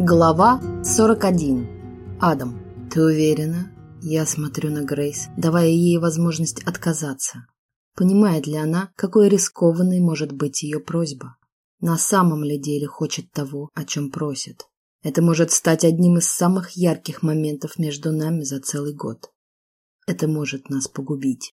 Глава 41. Адам. Ты уверена? Я смотрю на Грейс, давая ей возможность отказаться. Понимает ли она, какой рискованной может быть ее просьба? На самом ли деле хочет того, о чем просит? Это может стать одним из самых ярких моментов между нами за целый год. Это может нас погубить.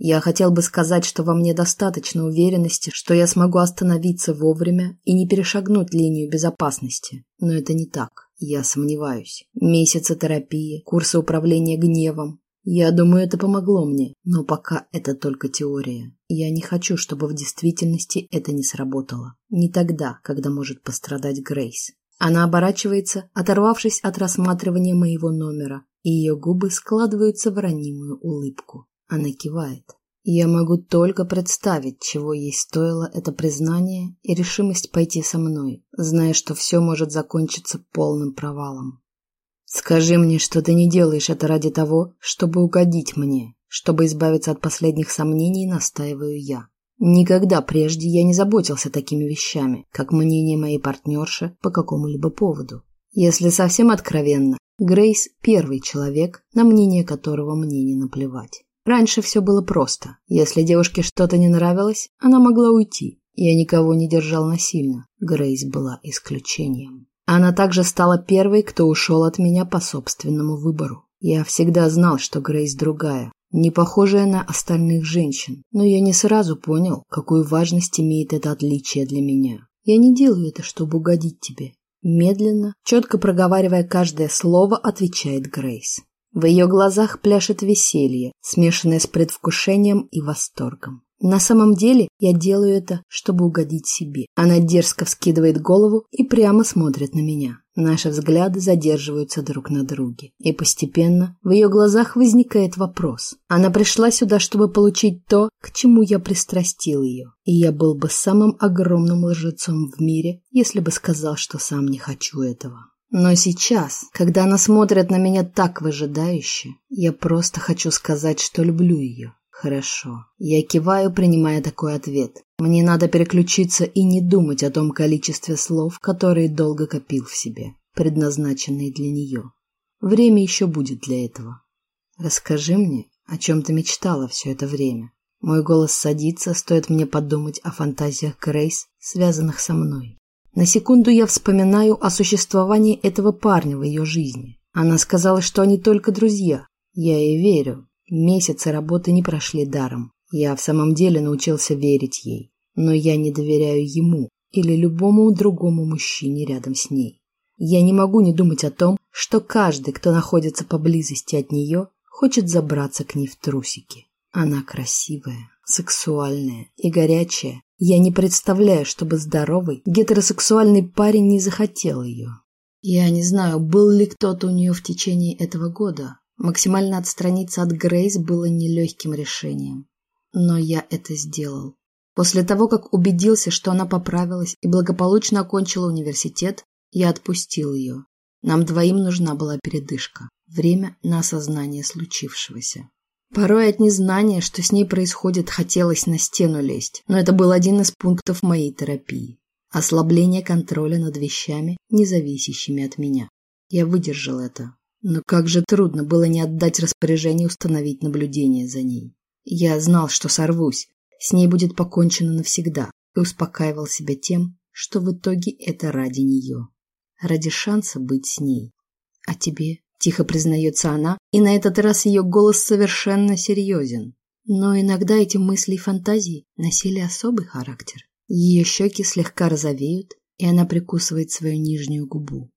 Я хотел бы сказать, что во мне достаточно уверенности, что я смогу остановиться вовремя и не перешагнуть линию безопасности. Но это не так. Я сомневаюсь. Месяцы терапии, курсы управления гневом. Я думаю, это помогло мне, но пока это только теория. Я не хочу, чтобы в действительности это не сработало. Не тогда, когда может пострадать Грейс. Она оборачивается, оторвавшись от рассматривания моего номера, и ее губы складываются в ранимую улыбку. Она кивает. Я могу только представить, чего ей стоило это признание и решимость пойти со мной, зная, что все может закончиться полным провалом. Скажи мне, что ты не делаешь это ради того, чтобы угодить мне, чтобы избавиться от последних сомнений, настаиваю я. Никогда прежде я не заботился такими вещами, как мнение моей партнерши по какому-либо поводу. Если совсем откровенно, Грейс – первый человек, на мнение которого мне не наплевать. Раньше все было просто. Если девушке что-то не нравилось, она могла уйти. Я никого не держал насильно. Грейс была исключением. Она также стала первой, кто ушел от меня по собственному выбору. Я всегда знал, что Грейс другая, не похожая на остальных женщин, но я не сразу понял, какую важность имеет это отличие для меня. Я не делаю это, чтобы угодить тебе. Медленно, четко проговаривая каждое слово, отвечает Грейс. В ее глазах пляшет веселье, смешанное с предвкушением и восторгом. На самом деле я делаю это, чтобы угодить себе. Она дерзко вскидывает голову и прямо смотрит на меня. Наши взгляды задерживаются друг на друге. И постепенно в ее глазах возникает вопрос. Она пришла сюда, чтобы получить то, к чему я пристрастил ее. И я был бы самым огромным лжецом в мире, если бы сказал, что сам не хочу этого. Но сейчас, когда она смотрит на меня так выжидающе, я просто хочу сказать, что люблю ее. Хорошо. Я киваю, принимая такой ответ. Мне надо переключиться и не думать о том количестве слов, которые долго копил в себе, предназначенные для нее. Время еще будет для этого. Расскажи мне, о чем ты мечтала все это время. Мой голос садится, стоит мне подумать о фантазиях Грейс, связанных со мной. На секунду я вспоминаю о существовании этого парня в ее жизни. Она сказала, что они только друзья. Я ей верю. Месяцы работы не прошли даром. Я в самом деле научился верить ей. Но я не доверяю ему или любому другому мужчине рядом с ней. Я не могу не думать о том, что каждый, кто находится поблизости от нее, хочет забраться к ней в трусики. Она красивая, сексуальная и горячая, я не представляю, чтобы здоровый, гетеросексуальный парень не захотел ее. Я не знаю, был ли кто-то у нее в течение этого года. Максимально отстраниться от Грейс было нелегким решением. Но я это сделал. После того, как убедился, что она поправилась и благополучно окончила университет, я отпустил ее. Нам двоим нужна была передышка. Время на осознание случившегося. Порой от незнания, что с ней происходит, хотелось на стену лезть, но это был один из пунктов моей терапии. Ослабление контроля над вещами, независящими от меня. Я выдержал это. Но как же трудно было не отдать распоряжение установить наблюдение за ней. Я знал, что сорвусь, с ней будет покончено навсегда, и успокаивал себя тем, что в итоге это ради нее. Ради шанса быть с ней. А тебе Тихо признается она, и на этот раз ее голос совершенно серьезен. Но иногда эти мысли и фантазии носили особый характер. Ее щеки слегка розовеют, и она прикусывает свою нижнюю губу.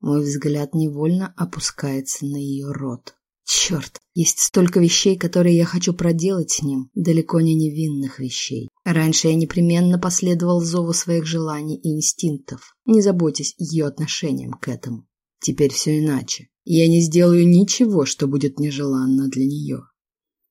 Мой взгляд невольно опускается на ее рот. Черт, есть столько вещей, которые я хочу проделать с ним, далеко не невинных вещей. Раньше я непременно последовал зову своих желаний и инстинктов, не заботясь ее отношением к этому. Теперь все иначе. Я не сделаю ничего, что будет нежеланно для нее.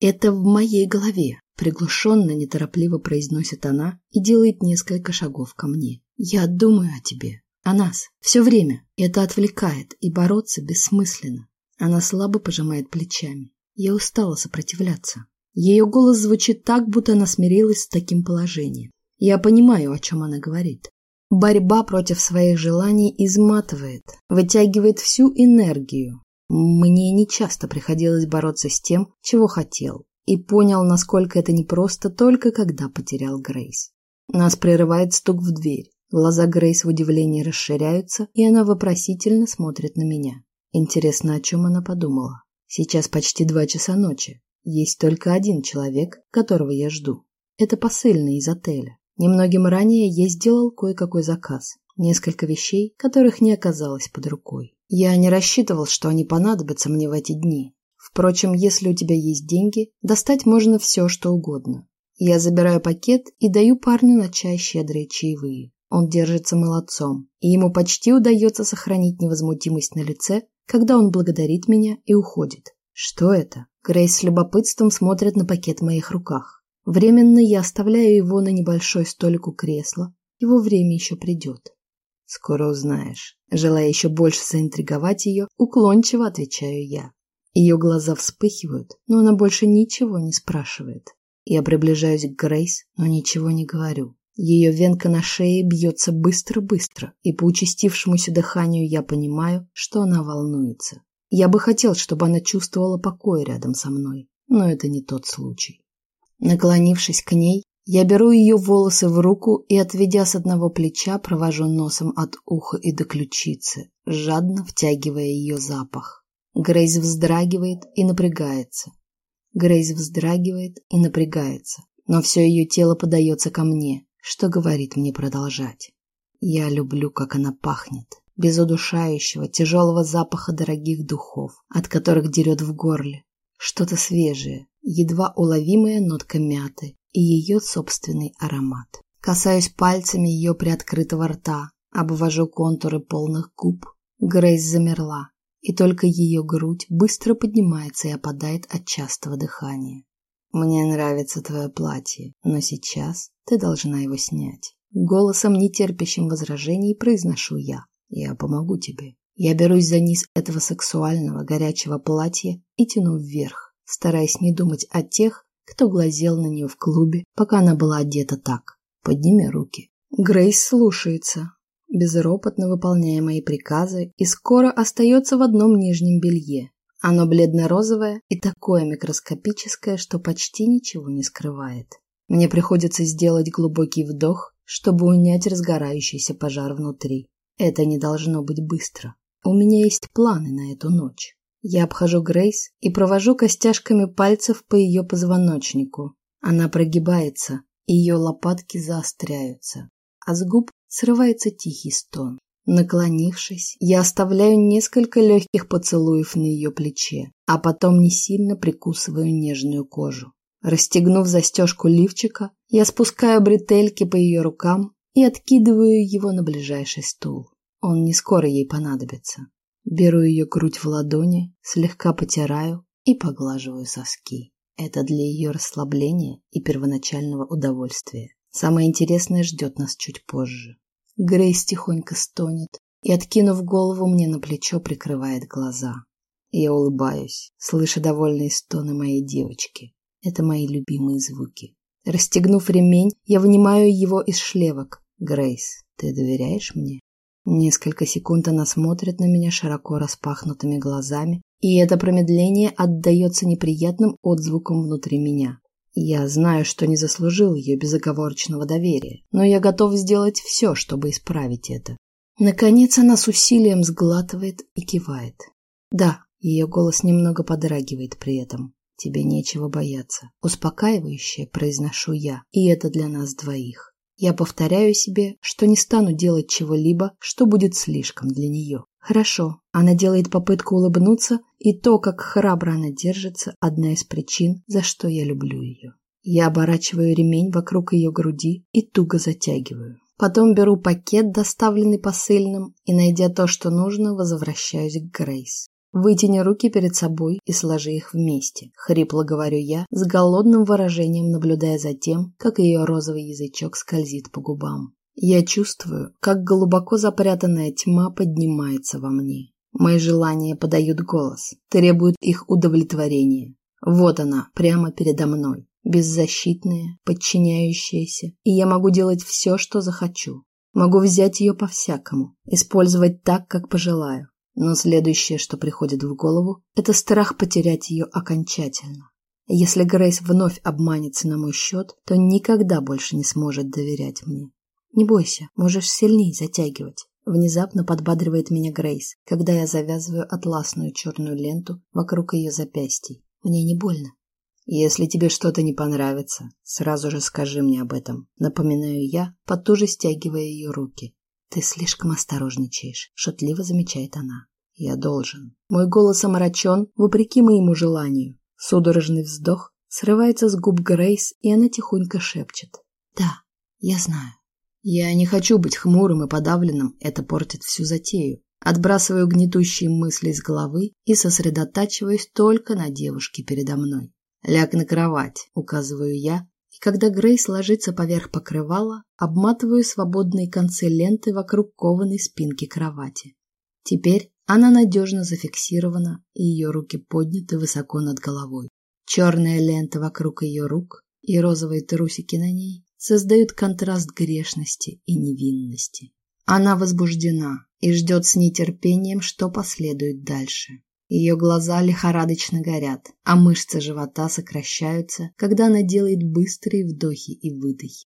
Это в моей голове, приглушенно, неторопливо произносит она и делает несколько шагов ко мне. Я думаю о тебе, о нас, все время. Это отвлекает, и бороться бессмысленно. Она слабо пожимает плечами. Я устала сопротивляться. Ее голос звучит так, будто она смирилась с таким положением. Я понимаю, о чем она говорит. Борьба против своих желаний изматывает, вытягивает всю энергию. Мне не часто приходилось бороться с тем, чего хотел, и понял, насколько это непросто только когда потерял Грейс. Нас прерывает стук в дверь. Глаза Грейс в удивлении расширяются, и она вопросительно смотрит на меня. Интересно, о чем она подумала. Сейчас почти два часа ночи. Есть только один человек, которого я жду. Это посыльный из отеля. Немногим ранее я сделал кое-какой заказ. Несколько вещей, которых не оказалось под рукой. Я не рассчитывал, что они понадобятся мне в эти дни. Впрочем, если у тебя есть деньги, достать можно все, что угодно. Я забираю пакет и даю парню на чай щедрые чаевые. Он держится молодцом, и ему почти удается сохранить невозмутимость на лице, когда он благодарит меня и уходит. Что это? Грейс с любопытством смотрит на пакет в моих руках. Временно я оставляю его на небольшой столик у кресла. Его время еще придет. Скоро узнаешь. Желая еще больше заинтриговать ее, уклончиво отвечаю я. Ее глаза вспыхивают, но она больше ничего не спрашивает. Я приближаюсь к Грейс, но ничего не говорю. Ее венка на шее бьется быстро-быстро, и по участившемуся дыханию я понимаю, что она волнуется. Я бы хотел, чтобы она чувствовала покой рядом со мной, но это не тот случай. Наклонившись к ней, я беру ее волосы в руку и, отведя с одного плеча, провожу носом от уха и до ключицы, жадно втягивая ее запах. Грейс вздрагивает и напрягается. Грейс вздрагивает и напрягается, но все ее тело подается ко мне, что говорит мне продолжать. Я люблю, как она пахнет, без удушающего, тяжелого запаха дорогих духов, от которых дерет в горле. Что-то свежее, едва уловимая нотка мяты и ее собственный аромат. Касаюсь пальцами ее приоткрытого рта, обвожу контуры полных губ. Грейс замерла, и только ее грудь быстро поднимается и опадает от частого дыхания. «Мне нравится твое платье, но сейчас ты должна его снять». Голосом, нетерпящим возражений, произношу я. «Я помогу тебе». Я берусь за низ этого сексуального, горячего платья и тяну вверх, стараясь не думать о тех, кто глазел на нее в клубе, пока она была одета так. «Подними руки». Грейс слушается, безропотно выполняя мои приказы, и скоро остается в одном нижнем белье. Оно бледно-розовое и такое микроскопическое, что почти ничего не скрывает. Мне приходится сделать глубокий вдох, чтобы унять разгорающийся пожар внутри. Это не должно быть быстро. У меня есть планы на эту ночь. Я обхожу Грейс и провожу костяшками пальцев по ее позвоночнику. Она прогибается, ее лопатки заостряются, а с губ срывается тихий стон. Наклонившись, я оставляю несколько легких поцелуев на ее плече, а потом не сильно прикусываю нежную кожу. Расстегнув застежку лифчика, я спускаю бретельки по ее рукам и откидываю его на ближайший стул. Он не скоро ей понадобится. Беру ее грудь в ладони, слегка потираю и поглаживаю соски. Это для ее расслабления и первоначального удовольствия. Самое интересное ждет нас чуть позже. Грейс тихонько стонет и, откинув голову мне на плечо, прикрывает глаза. Я улыбаюсь, слыша довольные стоны моей девочки. Это мои любимые звуки. Расстегнув ремень, я вынимаю его из шлевок. Грейс, ты доверяешь мне? Несколько секунд она смотрит на меня широко распахнутыми глазами, и это промедление отдается неприятным отзвуком внутри меня. Я знаю, что не заслужил ее безоговорочного доверия, но я готов сделать все, чтобы исправить это. Наконец она с усилием сглатывает и кивает. Да, ее голос немного подрагивает при этом. Тебе нечего бояться. Успокаивающе произношу я, и это для нас двоих. Я повторяю себе, что не стану делать чего-либо, что будет слишком для нее. Хорошо, она делает попытку улыбнуться, и то, как храбро она держится, одна из причин, за что я люблю ее. Я оборачиваю ремень вокруг ее груди и туго затягиваю. Потом беру пакет, доставленный посыльным, и, найдя то, что нужно, возвращаюсь к Грейс. Вытяни руки перед собой и сложи их вместе. Хрипло говорю я, с голодным выражением наблюдая за тем, как ее розовый язычок скользит по губам. Я чувствую, как глубоко запрятанная тьма поднимается во мне. Мои желания подают голос, требуют их удовлетворения. Вот она, прямо передо мной, беззащитная, подчиняющаяся, и я могу делать все, что захочу. Могу взять ее по-всякому, использовать так, как пожелаю. Но следующее, что приходит в голову, это страх потерять ее окончательно. Если Грейс вновь обманется на мой счет, то никогда больше не сможет доверять мне. Не бойся, можешь сильнее затягивать. Внезапно подбадривает меня Грейс, когда я завязываю атласную черную ленту вокруг ее запястий. Мне не больно. Если тебе что-то не понравится, сразу же скажи мне об этом. Напоминаю я, потуже стягивая ее руки. Ты слишком осторожничаешь, шутливо замечает она. Я должен. Мой голос омрачен, вопреки моему желанию. Судорожный вздох срывается с губ Грейс, и она тихонько шепчет. Да, я знаю. Я не хочу быть хмурым и подавленным, это портит всю затею. Отбрасываю гнетущие мысли из головы и сосредотачиваюсь только на девушке передо мной. «Ляг на кровать», — указываю я, и когда Грейс ложится поверх покрывала, обматываю свободные концы ленты вокруг кованой спинки кровати. Теперь она надежно зафиксирована, и ее руки подняты высоко над головой. Черная лента вокруг ее рук и розовые трусики на ней создают контраст грешности и невинности. Она возбуждена и ждет с нетерпением, что последует дальше. Ее глаза лихорадочно горят, а мышцы живота сокращаются, когда она делает быстрые вдохи и выдохи.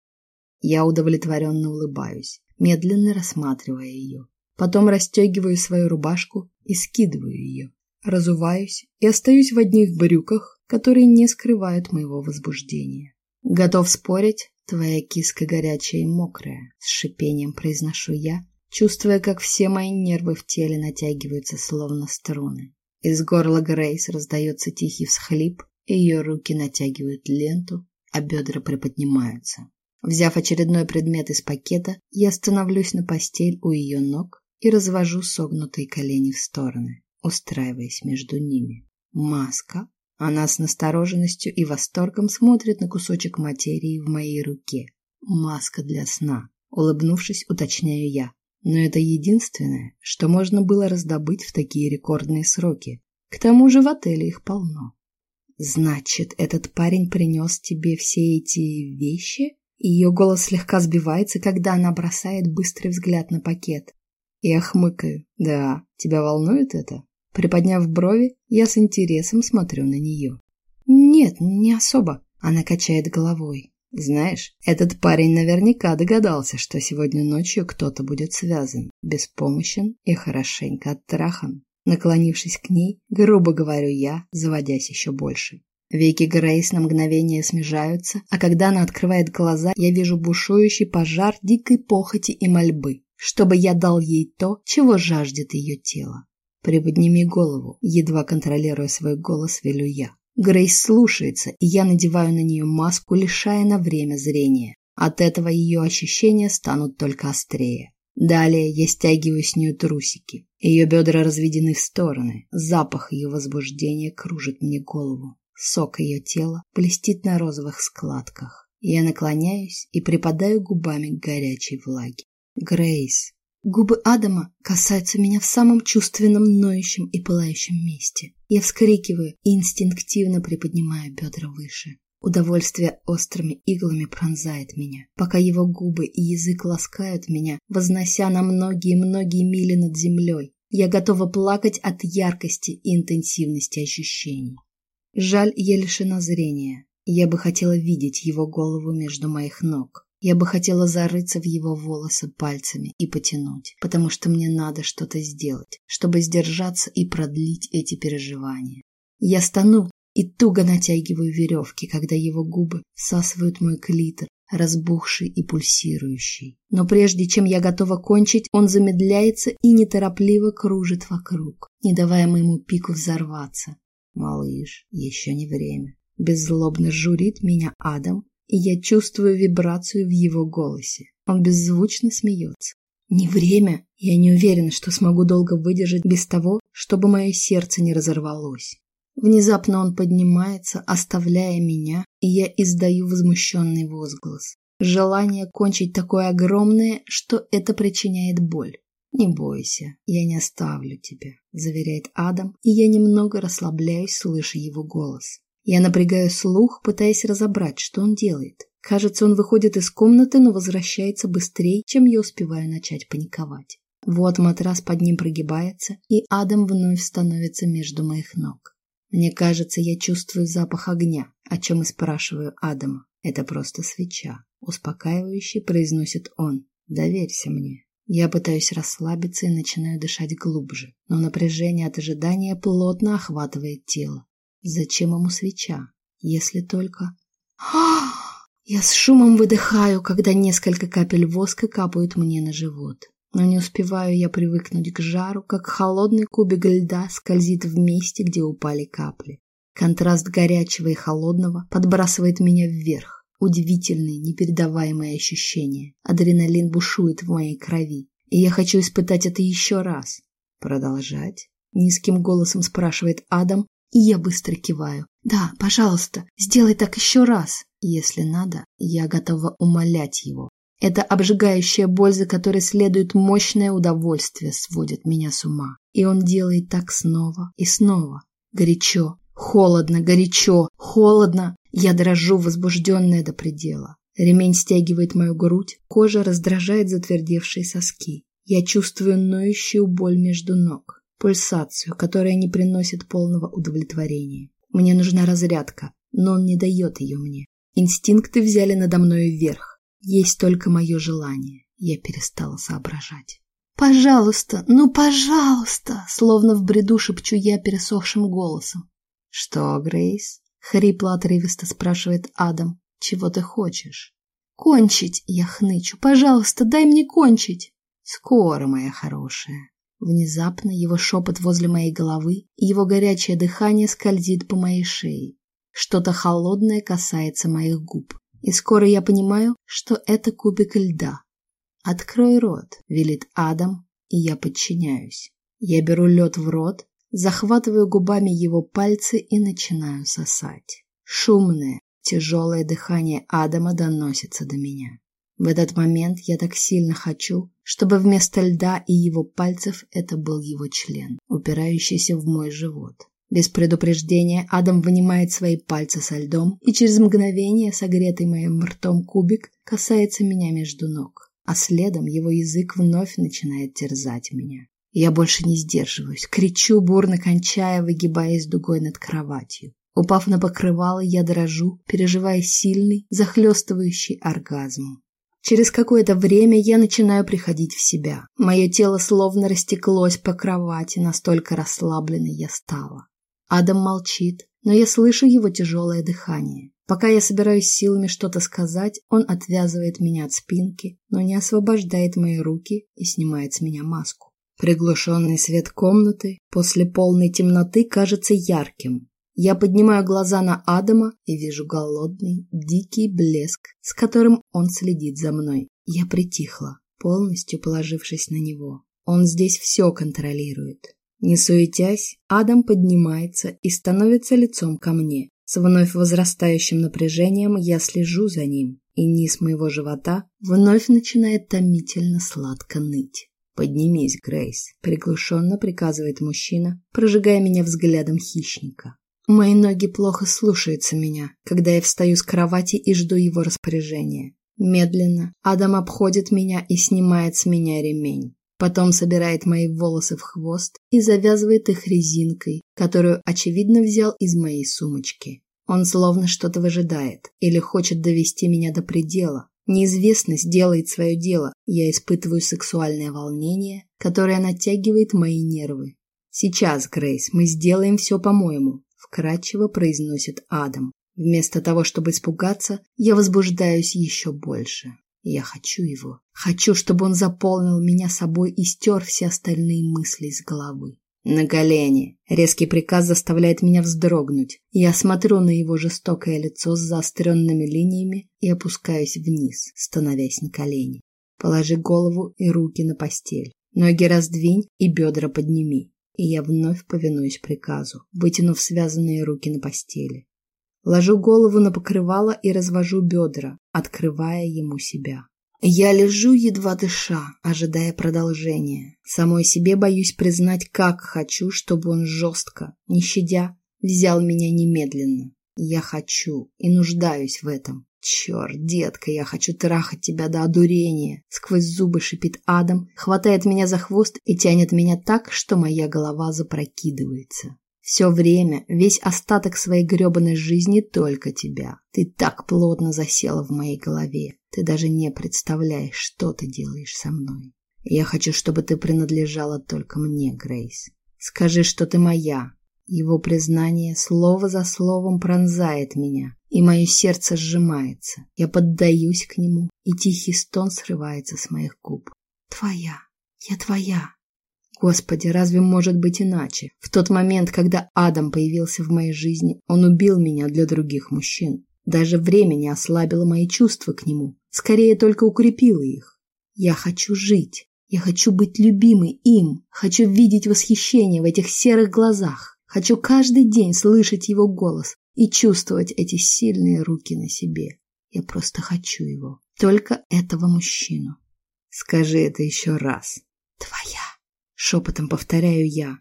Я удовлетворенно улыбаюсь, медленно рассматривая ее. Потом расстегиваю свою рубашку и скидываю ее. Разуваюсь и остаюсь в одних брюках, которые не скрывают моего возбуждения. Готов спорить, твоя киска горячая и мокрая, с шипением произношу я, чувствуя, как все мои нервы в теле натягиваются, словно струны. Из горла Грейс раздается тихий всхлип, и ее руки натягивают ленту, а бедра приподнимаются. Взяв очередной предмет из пакета, я становлюсь на постель у ее ног и развожу согнутые колени в стороны, устраиваясь между ними. Маска. Она с настороженностью и восторгом смотрит на кусочек материи в моей руке. Маска для сна. Улыбнувшись, уточняю я. Но это единственное, что можно было раздобыть в такие рекордные сроки. К тому же в отеле их полно. Значит, этот парень принес тебе все эти вещи? Ее голос слегка сбивается, когда она бросает быстрый взгляд на пакет. Я хмыкаю. Да, тебя волнует это? Приподняв брови, я с интересом смотрю на нее. Нет, не особо. Она качает головой. Знаешь, этот парень наверняка догадался, что сегодня ночью кто-то будет связан, беспомощен и хорошенько отtraхан. Наклонившись к ней, грубо говорю я, заводясь еще больше. Веки Грейс на мгновение смежаются, а когда она открывает глаза, я вижу бушующий пожар дикой похоти и мольбы, чтобы я дал ей то, чего жаждет ее тело. Приподними голову, едва контролируя свой голос, велю я. Грейс слушается, и я надеваю на нее маску, лишая на время зрения. От этого ее ощущения станут только острее. Далее я стягиваю с нее трусики. Ее бедра разведены в стороны. Запах ее возбуждения кружит мне голову. Сок ее тела блестит на розовых складках. Я наклоняюсь и припадаю губами к горячей влаге. Грейс, Губы Адама касаются меня в самом чувственном, ноющем и пылающем месте. Я вскрикиваю и инстинктивно приподнимаю бедра выше. Удовольствие острыми иглами пронзает меня, пока его губы и язык ласкают меня, вознося на многие-многие мили над землей. Я готова плакать от яркости и интенсивности ощущений. Жаль, я лишена зрения. Я бы хотела видеть его голову между моих ног. Я бы хотела зарыться в его волосы пальцами и потянуть, потому что мне надо что-то сделать, чтобы сдержаться и продлить эти переживания. Я стану и туго натягиваю веревки, когда его губы всасывают мой клитор, разбухший и пульсирующий. Но прежде чем я готова кончить, он замедляется и неторопливо кружит вокруг, не давая моему пику взорваться. Малыш, еще не время. Беззлобно журит меня Адам, и я чувствую вибрацию в его голосе. Он беззвучно смеется. Не время. Я не уверена, что смогу долго выдержать без того, чтобы мое сердце не разорвалось. Внезапно он поднимается, оставляя меня, и я издаю возмущенный возглас. Желание кончить такое огромное, что это причиняет боль. «Не бойся, я не оставлю тебя», — заверяет Адам, и я немного расслабляюсь, слыша его голос. Я напрягаю слух, пытаясь разобрать, что он делает. Кажется, он выходит из комнаты, но возвращается быстрее, чем я успеваю начать паниковать. Вот матрас под ним прогибается, и Адам вновь становится между моих ног. Мне кажется, я чувствую запах огня, о чем и спрашиваю Адама. Это просто свеча. Успокаивающе произносит он. Доверься мне. Я пытаюсь расслабиться и начинаю дышать глубже, но напряжение от ожидания плотно охватывает тело. Зачем ему свеча, если только... Я с шумом выдыхаю, когда несколько капель воска капают мне на живот. Но не успеваю я привыкнуть к жару, как холодный кубик льда скользит в месте, где упали капли. Контраст горячего и холодного подбрасывает меня вверх. Удивительные, непередаваемые ощущения. Адреналин бушует в моей крови, и я хочу испытать это еще раз. Продолжать? Низким голосом спрашивает Адам, и я быстро киваю. Да, пожалуйста, сделай так еще раз. Если надо, я готова умолять его. Эта обжигающая боль, за которой следует мощное удовольствие, сводит меня с ума. И он делает так снова и снова. Горячо, холодно, горячо, холодно. Я дрожу, возбужденная до предела. Ремень стягивает мою грудь, кожа раздражает затвердевшие соски. Я чувствую ноющую боль между ног, пульсацию, которая не приносит полного удовлетворения. Мне нужна разрядка, но он не дает ее мне. Инстинкты взяли надо мною вверх. Есть только мое желание. Я перестала соображать. «Пожалуйста, ну пожалуйста!» Словно в бреду шепчу я пересохшим голосом. «Что, Грейс?» — хрипло-отрывисто спрашивает Адам. «Чего ты хочешь?» «Кончить!» — я хнычу. «Пожалуйста, дай мне кончить!» «Скоро, моя хорошая!» Внезапно его шепот возле моей головы его горячее дыхание скользит по моей шее. Что-то холодное касается моих губ. И скоро я понимаю, что это кубик льда. «Открой рот», — велит Адам, и я подчиняюсь. Я беру лед в рот, захватываю губами его пальцы и начинаю сосать. Шумное, тяжелое дыхание Адама доносится до меня. В этот момент я так сильно хочу, чтобы вместо льда и его пальцев это был его член, упирающийся в мой живот. Без предупреждения Адам вынимает свои пальцы со льдом, и через мгновение согретый моим ртом кубик касается меня между ног, а следом его язык вновь начинает терзать меня. Я больше не сдерживаюсь, кричу, бурно кончая, выгибаясь дугой над кроватью. Упав на покрывало, я дрожу, переживая сильный, захлестывающий оргазм. Через какое-то время я начинаю приходить в себя. Мое тело словно растеклось по кровати, настолько расслабленной я стала. Адам молчит, но я слышу его тяжелое дыхание. Пока я собираюсь силами что-то сказать, он отвязывает меня от спинки, но не освобождает мои руки и снимает с меня маску. Приглушенный свет комнаты после полной темноты кажется ярким. Я поднимаю глаза на Адама и вижу голодный, дикий блеск, с которым он следит за мной. Я притихла, полностью положившись на него. Он здесь все контролирует. Не суетясь, Адам поднимается и становится лицом ко мне. С вновь возрастающим напряжением я слежу за ним, и низ моего живота вновь начинает томительно сладко ныть. «Поднимись, Грейс», — приглушенно приказывает мужчина, прожигая меня взглядом хищника. Мои ноги плохо слушаются меня, когда я встаю с кровати и жду его распоряжения. Медленно Адам обходит меня и снимает с меня ремень. Потом собирает мои волосы в хвост и завязывает их резинкой, которую, очевидно, взял из моей сумочки. Он словно что-то выжидает или хочет довести меня до предела. Неизвестность делает свое дело, я испытываю сексуальное волнение, которое натягивает мои нервы. «Сейчас, Грейс, мы сделаем все по-моему», — вкратчиво произносит Адам. Вместо того, чтобы испугаться, я возбуждаюсь еще больше. Я хочу его. Хочу, чтобы он заполнил меня собой и стер все остальные мысли из головы. На колени. Резкий приказ заставляет меня вздрогнуть. Я смотрю на его жестокое лицо с заостренными линиями и опускаюсь вниз, становясь на колени. Положи голову и руки на постель. Ноги раздвинь и бедра подними. И я вновь повинуюсь приказу, вытянув связанные руки на постели. Ложу голову на покрывало и развожу бедра, открывая ему себя. Я лежу, едва дыша, ожидая продолжения. Самой себе боюсь признать, как хочу, чтобы он жестко, не щадя, взял меня немедленно. Я хочу и нуждаюсь в этом. «Черт, детка, я хочу трахать тебя до одурения!» Сквозь зубы шипит Адам, хватает меня за хвост и тянет меня так, что моя голова запрокидывается. Все время, весь остаток своей гребаной жизни только тебя. Ты так плотно засела в моей голове. Ты даже не представляешь, что ты делаешь со мной. Я хочу, чтобы ты принадлежала только мне, Грейс. Скажи, что ты моя. Его признание слово за словом пронзает меня, и мое сердце сжимается. Я поддаюсь к нему, и тихий стон срывается с моих губ. Твоя, я твоя. Господи, разве может быть иначе? В тот момент, когда Адам появился в моей жизни, он убил меня для других мужчин. Даже время не ослабило мои чувства к нему, скорее только укрепило их. Я хочу жить, я хочу быть любимой им, хочу видеть восхищение в этих серых глазах, хочу каждый день слышать его голос и чувствовать эти сильные руки на себе. Я просто хочу его, только этого мужчину. Скажи это еще раз. Твоя, шепотом повторяю я.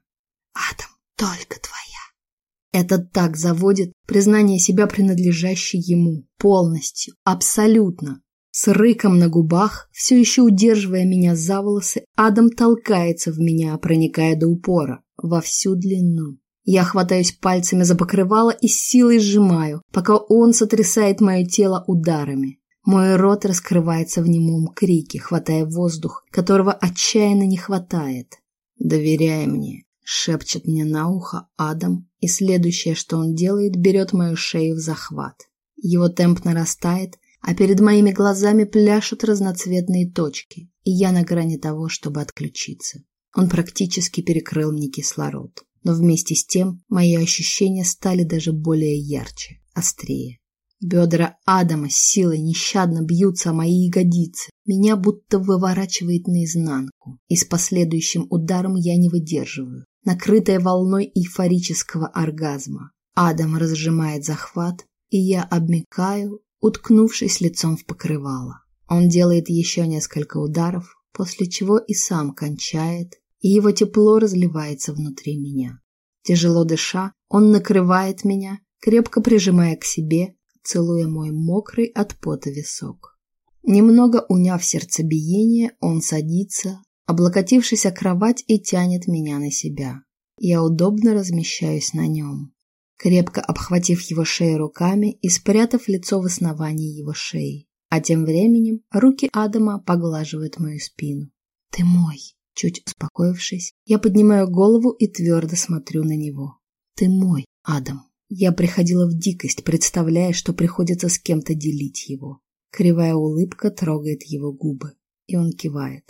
Адам, только твоя. Это так заводит признание себя принадлежащей ему полностью, абсолютно. С рыком на губах, все еще удерживая меня за волосы, Адам толкается в меня, проникая до упора, во всю длину. Я хватаюсь пальцами за покрывало и силой сжимаю, пока он сотрясает мое тело ударами. Мой рот раскрывается в немом крике, хватая воздух, которого отчаянно не хватает. «Доверяй мне», — шепчет мне на ухо Адам, и следующее, что он делает, берет мою шею в захват. Его темп нарастает, а перед моими глазами пляшут разноцветные точки, и я на грани того, чтобы отключиться. Он практически перекрыл мне кислород, но вместе с тем мои ощущения стали даже более ярче, острее. Бедра Адама с силой нещадно бьются о мои ягодицы. Меня будто выворачивает наизнанку, и с последующим ударом я не выдерживаю, накрытая волной эйфорического оргазма. Адам разжимает захват, и я обмикаю, уткнувшись лицом в покрывало. Он делает еще несколько ударов, после чего и сам кончает, и его тепло разливается внутри меня. Тяжело дыша, он накрывает меня, крепко прижимая к себе, целуя мой мокрый от пота висок. Немного уняв сердцебиение, он садится, облокотившись о кровать и тянет меня на себя. Я удобно размещаюсь на нем крепко обхватив его шею руками и спрятав лицо в основании его шеи. А тем временем руки Адама поглаживают мою спину. «Ты мой!» Чуть успокоившись, я поднимаю голову и твердо смотрю на него. «Ты мой, Адам!» Я приходила в дикость, представляя, что приходится с кем-то делить его. Кривая улыбка трогает его губы, и он кивает.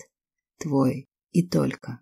«Твой, и только!»